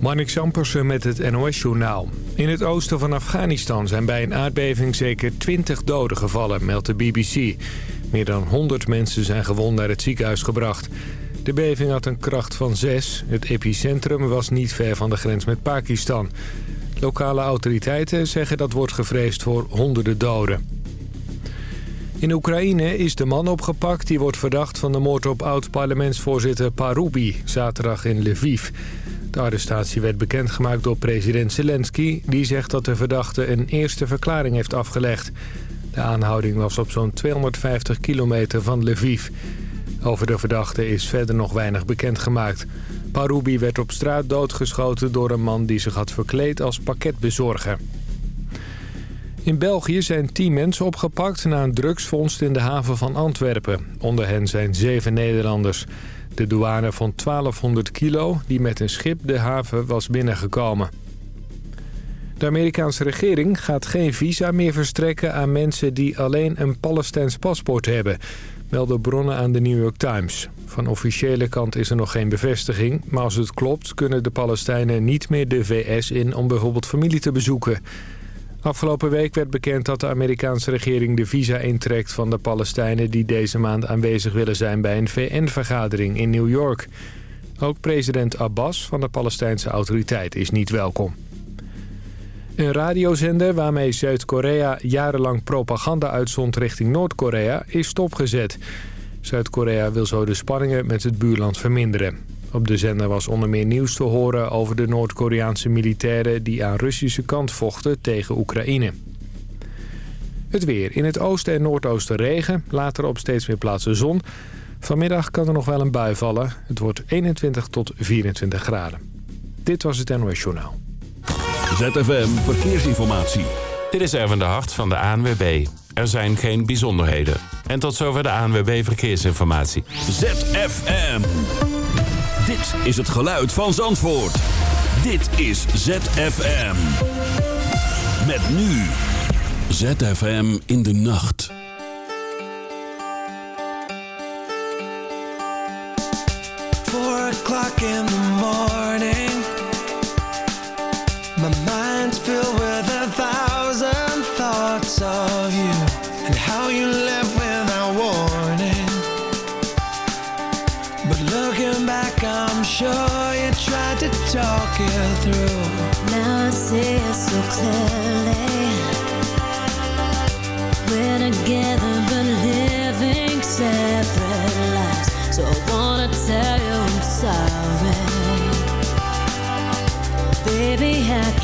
Marnik Sampersen met het NOS-journaal. In het oosten van Afghanistan zijn bij een aardbeving zeker 20 doden gevallen, meldt de BBC. Meer dan 100 mensen zijn gewond naar het ziekenhuis gebracht. De beving had een kracht van 6. Het epicentrum was niet ver van de grens met Pakistan. Lokale autoriteiten zeggen dat wordt gevreesd voor honderden doden. In Oekraïne is de man opgepakt die wordt verdacht van de moord op oud-parlementsvoorzitter Parubi, zaterdag in Lviv. De arrestatie werd bekendgemaakt door president Zelensky... die zegt dat de verdachte een eerste verklaring heeft afgelegd. De aanhouding was op zo'n 250 kilometer van Lviv. Over de verdachte is verder nog weinig bekendgemaakt. Parubi werd op straat doodgeschoten door een man die zich had verkleed als pakketbezorger. In België zijn tien mensen opgepakt na een drugsvondst in de haven van Antwerpen. Onder hen zijn zeven Nederlanders. De douane vond 1200 kilo die met een schip de haven was binnengekomen. De Amerikaanse regering gaat geen visa meer verstrekken aan mensen die alleen een Palestijns paspoort hebben, melden bronnen aan de New York Times. Van officiële kant is er nog geen bevestiging, maar als het klopt kunnen de Palestijnen niet meer de VS in om bijvoorbeeld familie te bezoeken. Afgelopen week werd bekend dat de Amerikaanse regering de visa intrekt van de Palestijnen die deze maand aanwezig willen zijn bij een VN-vergadering in New York. Ook president Abbas van de Palestijnse autoriteit is niet welkom. Een radiozender waarmee Zuid-Korea jarenlang propaganda uitzond richting Noord-Korea is stopgezet. Zuid-Korea wil zo de spanningen met het buurland verminderen. Op de zender was onder meer nieuws te horen over de Noord-Koreaanse militairen... die aan Russische kant vochten tegen Oekraïne. Het weer. In het oosten en noordoosten regen. Later op steeds meer plaatsen zon. Vanmiddag kan er nog wel een bui vallen. Het wordt 21 tot 24 graden. Dit was het NOS Journaal. ZFM Verkeersinformatie. Dit is Erwin de Hart van de ANWB. Er zijn geen bijzonderheden. En tot zover de ANWB Verkeersinformatie. ZFM. Dit is het geluid van Zandvoort. Dit is ZFM. Met nu. ZFM in de nacht. Four o'clock in the morning. Talk it through. Now I see it so clearly. We're together but living separate lives. So I wanna tell you I'm sorry. Baby, I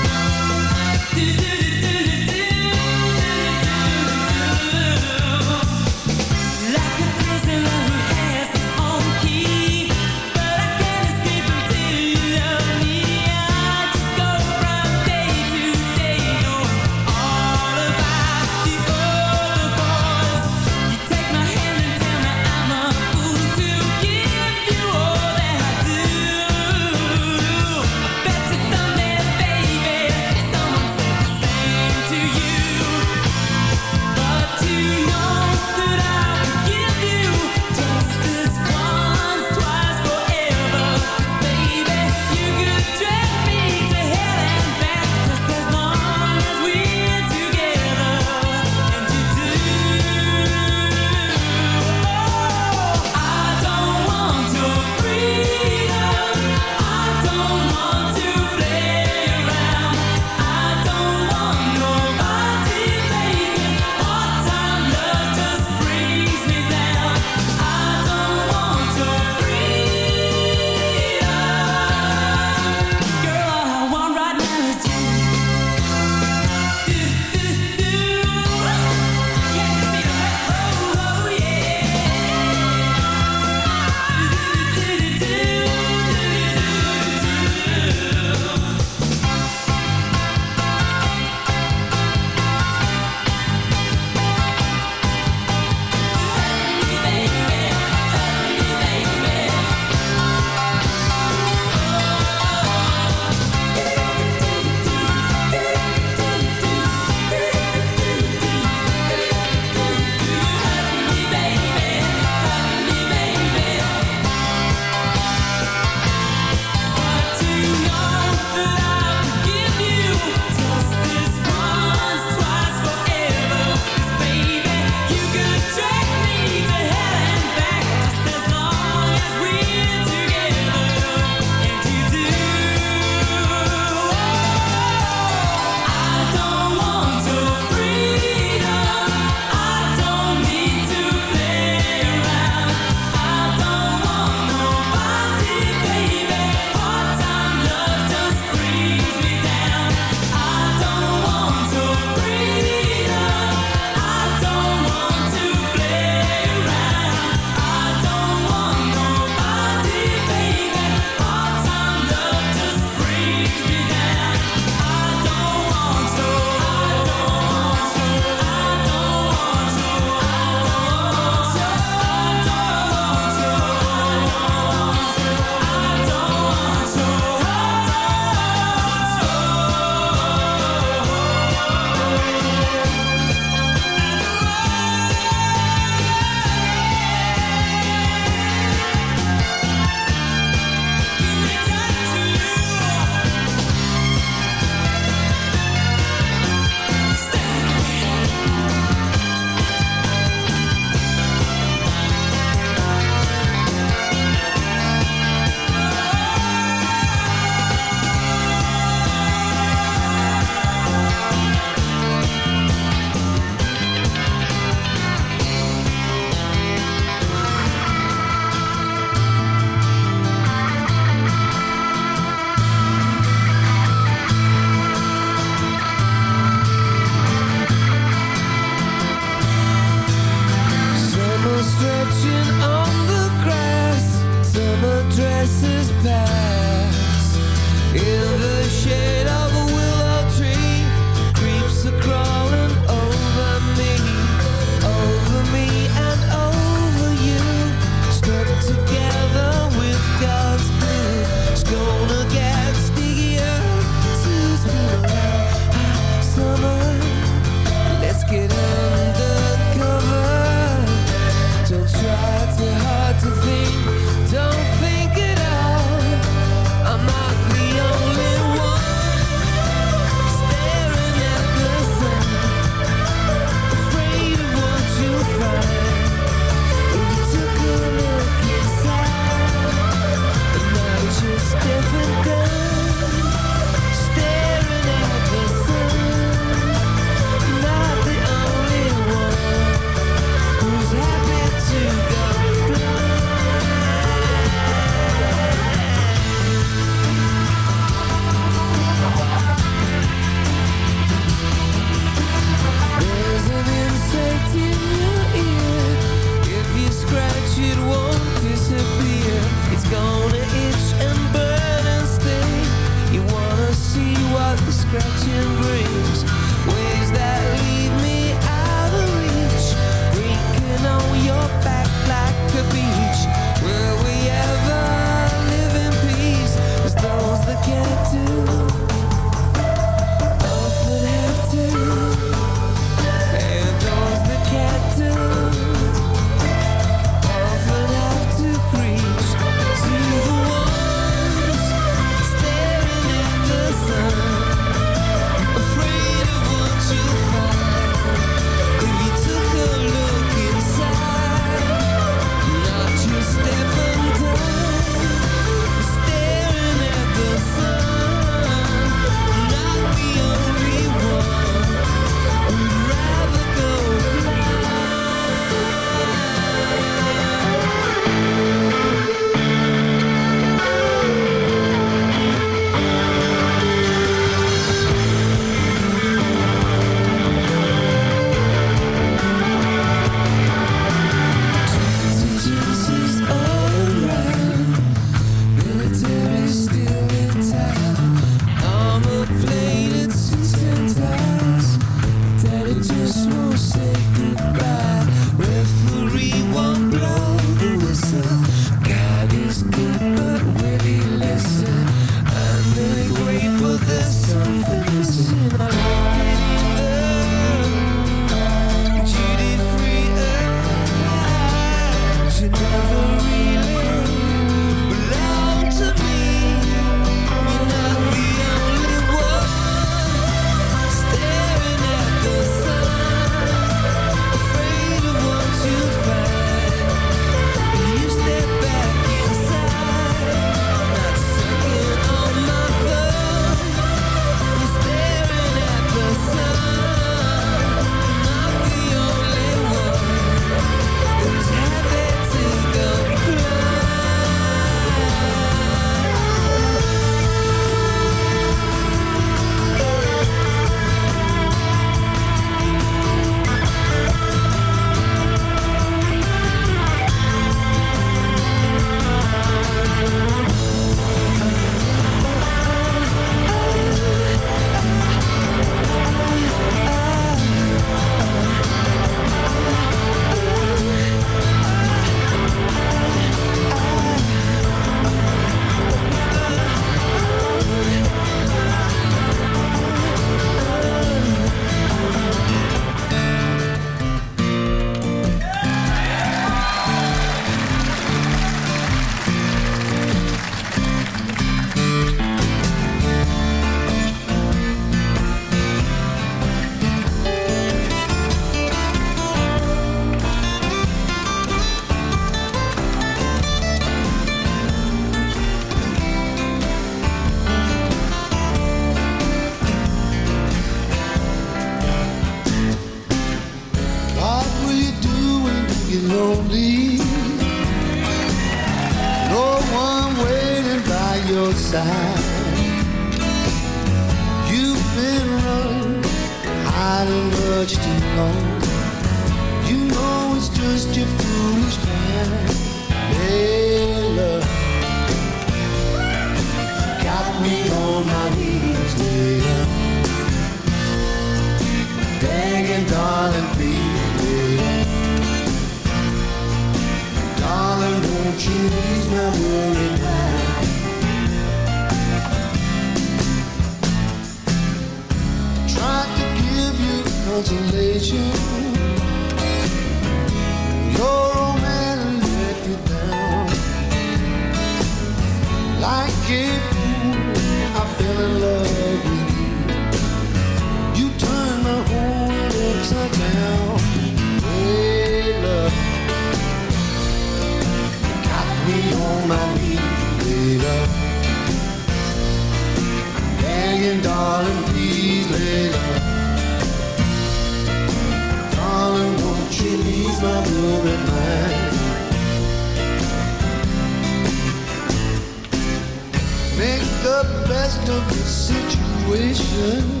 best of the situation.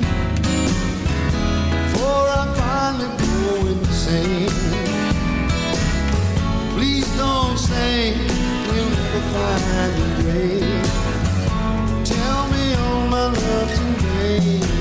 Before I finally go insane. Please don't say we'll never find a grave. Tell me all my love's in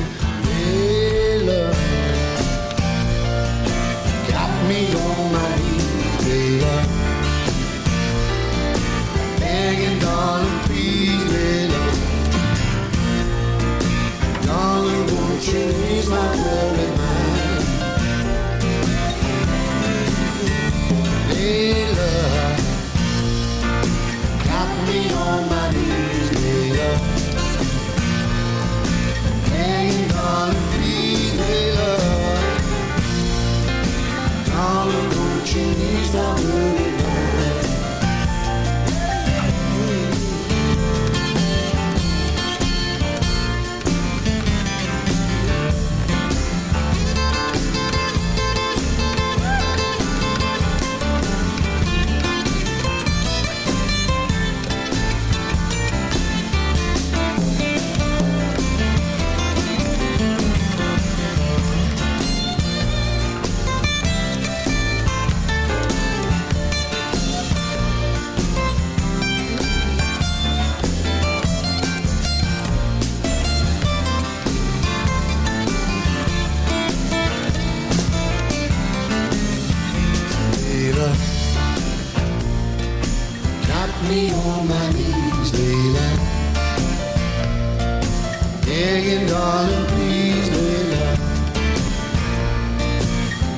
darling, please, Layla.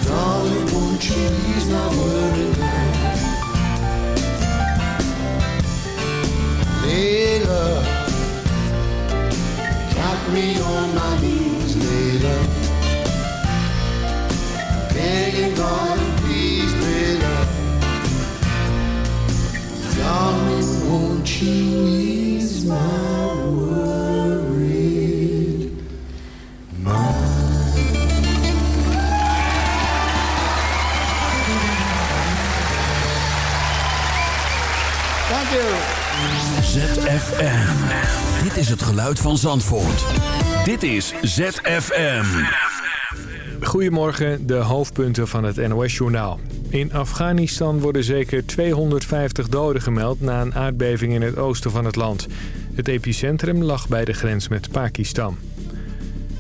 Darling, won't you ease my worried mind? Layla. Got me on my knees, Layla. Begging, darling, please, Layla. Darling, won't you ease my ZFM. Dit is het geluid van Zandvoort. Dit is ZFM. Goedemorgen, de hoofdpunten van het NOS-journaal. In Afghanistan worden zeker 250 doden gemeld na een aardbeving in het oosten van het land. Het epicentrum lag bij de grens met Pakistan.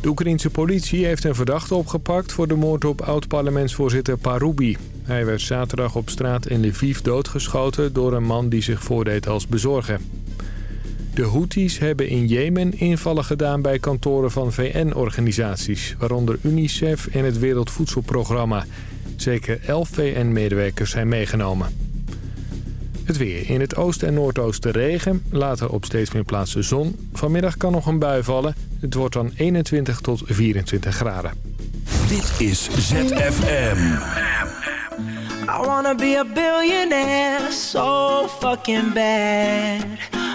De Oekraïense politie heeft een verdachte opgepakt voor de moord op oud-parlementsvoorzitter Parubi. Hij werd zaterdag op straat in Lviv doodgeschoten door een man die zich voordeed als bezorger. De Houthis hebben in Jemen invallen gedaan bij kantoren van VN-organisaties... waaronder UNICEF en het Wereldvoedselprogramma. Zeker 11 VN-medewerkers zijn meegenomen. Het weer. In het oosten en noordoosten regen. Later op steeds meer plaatsen zon. Vanmiddag kan nog een bui vallen. Het wordt dan 21 tot 24 graden. Dit is ZFM. I wanna be a billionaire so fucking bad.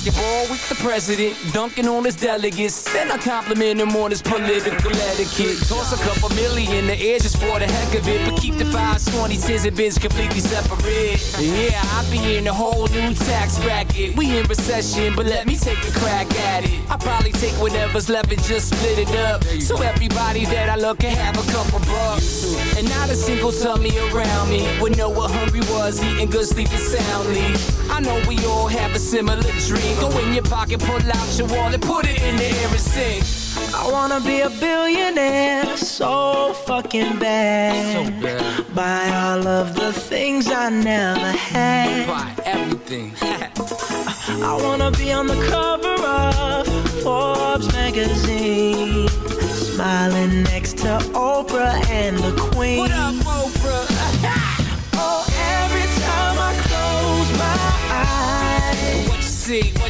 Basketball with the president, dunking on his delegates. Then I compliment him on his political etiquette. Toss a couple million the air just for the heck of it, but keep the fives, twenties, and bins completely separate. Yeah, I be in a whole new tax bracket. We in recession, but let me take a crack take whatever's left and just split it up, so everybody that I love can have a couple bucks. And not a single tummy around me would know what hungry was, eating good, sleeping soundly. I know we all have a similar dream. Go in your pocket, pull out your wallet, put it in the air and sing. I wanna be a billionaire so fucking bad. So bad. Buy all of the things I never had. Buy everything. I wanna be on the cover of Forbes magazine. Smiling next to Oprah and the Queen. what up, Oprah? Oh, every time I close my eyes, what you see? What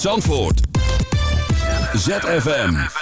Zandvoort. ZFM.